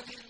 عن